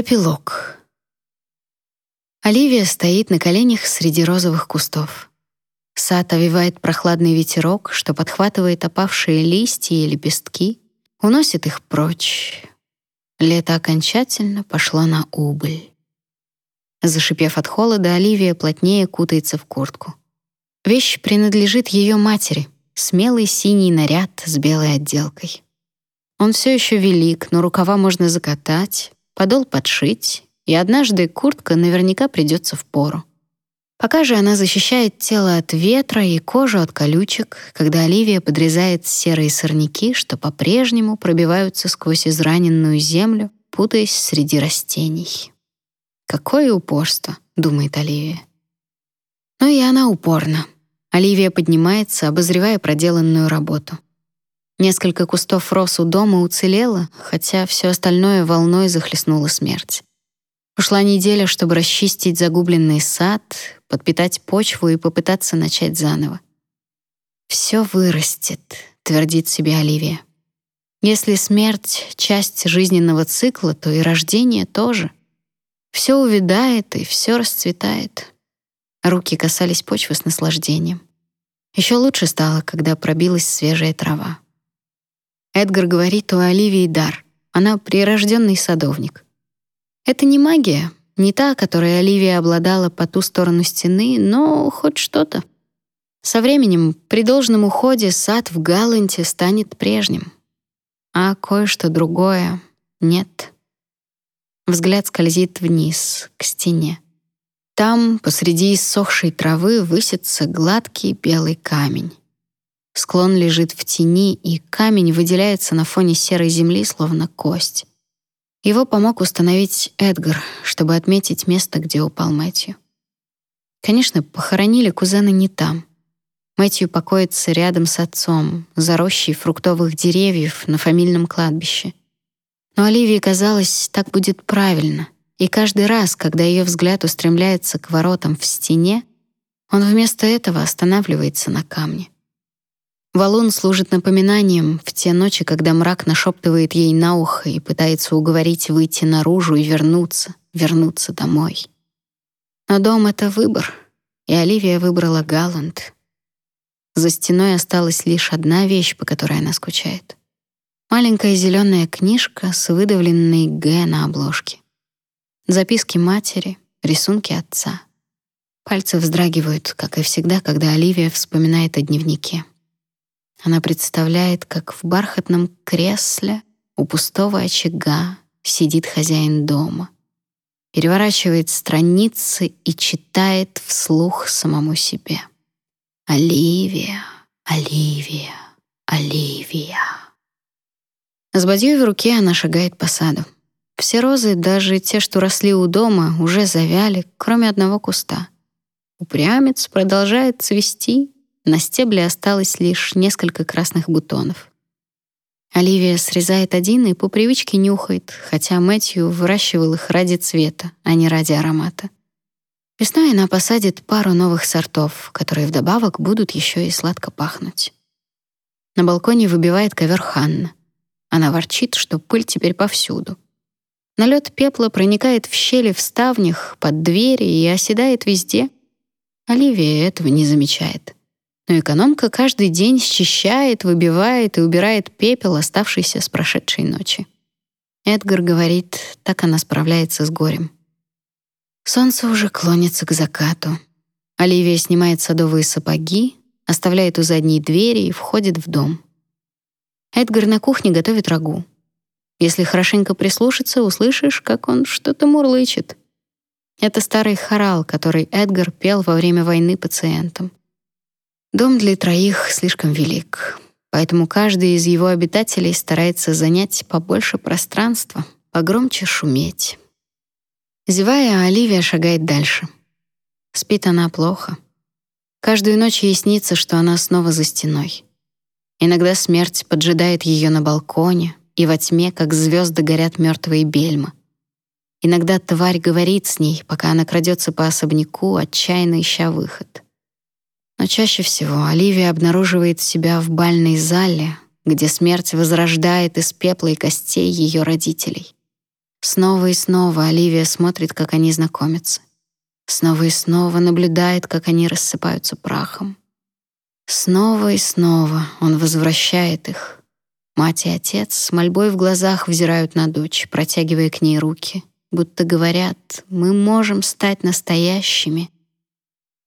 Эпилог. Оливия стоит на коленях среди розовых кустов. Сад овивает прохладный ветерок, что подхватывает опавшие листья и лепестки, уносит их прочь. Лето окончательно пошло на убыль. Зашипев от холода, Оливия плотнее кутается в куртку. Вещь принадлежит ее матери, смелый синий наряд с белой отделкой. Он все еще велик, но рукава можно закатать, подол подшить, и однажды куртка наверняка придется в пору. Пока же она защищает тело от ветра и кожу от колючек, когда Оливия подрезает серые сорняки, что по-прежнему пробиваются сквозь израненную землю, путаясь среди растений. «Какое упорство!» — думает Оливия. Но и она упорна. Оливия поднимается, обозревая проделанную работу. Несколько кустов роз у дома уцелело, хотя все остальное волной захлестнула смерть. Ушла неделя, чтобы расчистить загубленный сад, подпитать почву и попытаться начать заново. «Все вырастет», — твердит себе Оливия. «Если смерть — часть жизненного цикла, то и рождение тоже. Все увядает и все расцветает». Руки касались почвы с наслаждением. Еще лучше стало, когда пробилась свежая трава. Эдгар говорит, у Оливии дар. Она прирожденный садовник. Это не магия, не та, которой Оливия обладала по ту сторону стены, но хоть что-то. Со временем, при должном уходе, сад в Галанте станет прежним. А кое-что другое нет. Взгляд скользит вниз, к стене. Там, посреди иссохшей травы, высится гладкий белый камень. Склон лежит в тени, и камень выделяется на фоне серой земли, словно кость. Его помог установить Эдгар, чтобы отметить место, где упал Мэтью. Конечно, похоронили кузена не там. Мэтью покоится рядом с отцом, за рощей фруктовых деревьев на фамильном кладбище. Но Оливии казалось, так будет правильно, и каждый раз, когда ее взгляд устремляется к воротам в стене, он вместо этого останавливается на камне. Валун служит напоминанием в те ночи, когда мрак нашептывает ей на ухо и пытается уговорить выйти наружу и вернуться, вернуться домой. Но дом — это выбор, и Оливия выбрала Галланд. За стеной осталась лишь одна вещь, по которой она скучает. Маленькая зеленая книжка с выдавленной «Г» на обложке. Записки матери, рисунки отца. Пальцы вздрагивают, как и всегда, когда Оливия вспоминает о дневнике. Она представляет, как в бархатном кресле у пустого очага сидит хозяин дома, переворачивает страницы и читает вслух самому себе. «Оливия, Оливия, Оливия». С бадьей в руке она шагает по саду. Все розы, даже те, что росли у дома, уже завяли, кроме одного куста. Упрямец продолжает цвести, на стебле осталось лишь несколько красных бутонов. Оливия срезает один и по привычке нюхает, хотя Мэтью выращивал их ради цвета, а не ради аромата. Весной она посадит пару новых сортов, которые вдобавок будут еще и сладко пахнуть. На балконе выбивает ковер Ханна. Она ворчит, что пыль теперь повсюду. Налет пепла проникает в щели в ставнях, под двери и оседает везде. Оливия этого не замечает но экономка каждый день счищает, выбивает и убирает пепел, оставшийся с прошедшей ночи. Эдгар говорит, так она справляется с горем. Солнце уже клонится к закату. Оливия снимает садовые сапоги, оставляет у задней двери и входит в дом. Эдгар на кухне готовит рагу. Если хорошенько прислушаться, услышишь, как он что-то мурлычет. Это старый хорал, который Эдгар пел во время войны пациентам. Дом для троих слишком велик, поэтому каждый из его обитателей старается занять побольше пространства, погромче шуметь. Зевая, Оливия шагает дальше. Спит она плохо. Каждую ночь ей снится, что она снова за стеной. Иногда смерть поджидает ее на балконе, и во тьме, как звезды, горят мертвые бельма. Иногда тварь говорит с ней, пока она крадется по особняку, отчаянно ища выход. Но чаще всего Оливия обнаруживает себя в бальной зале, где смерть возрождает из пепла и костей ее родителей. Снова и снова Оливия смотрит, как они знакомятся. Снова и снова наблюдает, как они рассыпаются прахом. Снова и снова он возвращает их. Мать и отец с мольбой в глазах взирают на дочь, протягивая к ней руки, будто говорят: "Мы можем стать настоящими".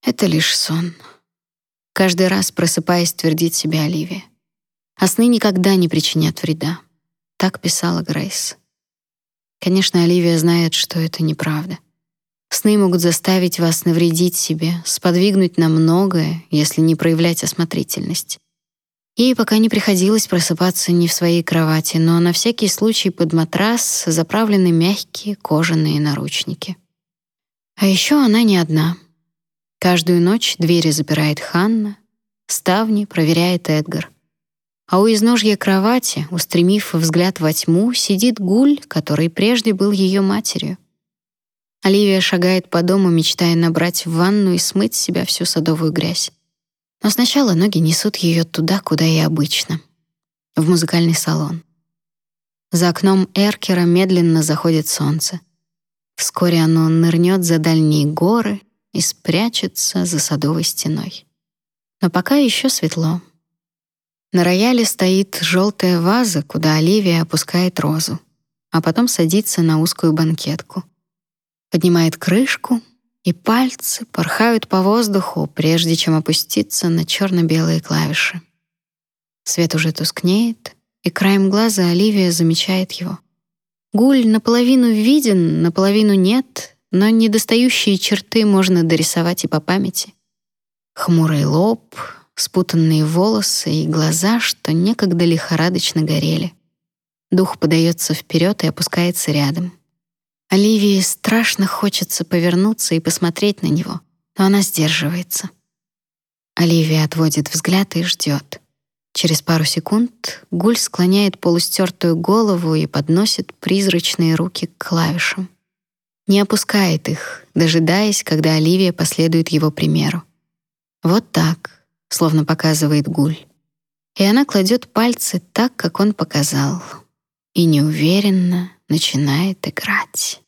Это лишь сон. Каждый раз просыпаясь, твердит себе Оливия. А сны никогда не причинят вреда. Так писала Грейс. Конечно, Оливия знает, что это неправда. Сны могут заставить вас навредить себе, сподвигнуть на многое, если не проявлять осмотрительность. Ей пока не приходилось просыпаться не в своей кровати, но на всякий случай под матрас заправлены мягкие кожаные наручники. А еще она не одна. Каждую ночь двери запирает Ханна, ставни проверяет Эдгар. А у изножья кровати, устремив взгляд во тьму, сидит гуль, который прежде был ее матерью. Оливия шагает по дому, мечтая набрать в ванну и смыть с себя всю садовую грязь. Но сначала ноги несут ее туда, куда и обычно — в музыкальный салон. За окном Эркера медленно заходит солнце. Вскоре оно нырнет за дальние горы, и спрячется за садовой стеной. Но пока еще светло. На рояле стоит желтая ваза, куда Оливия опускает розу, а потом садится на узкую банкетку. Поднимает крышку, и пальцы порхают по воздуху, прежде чем опуститься на черно белые клавиши. Свет уже тускнеет, и краем глаза Оливия замечает его. Гуль наполовину виден, наполовину нет, но недостающие черты можно дорисовать и по памяти. Хмурый лоб, спутанные волосы и глаза, что некогда лихорадочно горели. Дух подается вперед и опускается рядом. Оливии страшно хочется повернуться и посмотреть на него, но она сдерживается. Оливия отводит взгляд и ждет. Через пару секунд Гуль склоняет полустертую голову и подносит призрачные руки к клавишам не опускает их, дожидаясь, когда Оливия последует его примеру. Вот так, словно показывает Гуль. И она кладет пальцы так, как он показал, и неуверенно начинает играть.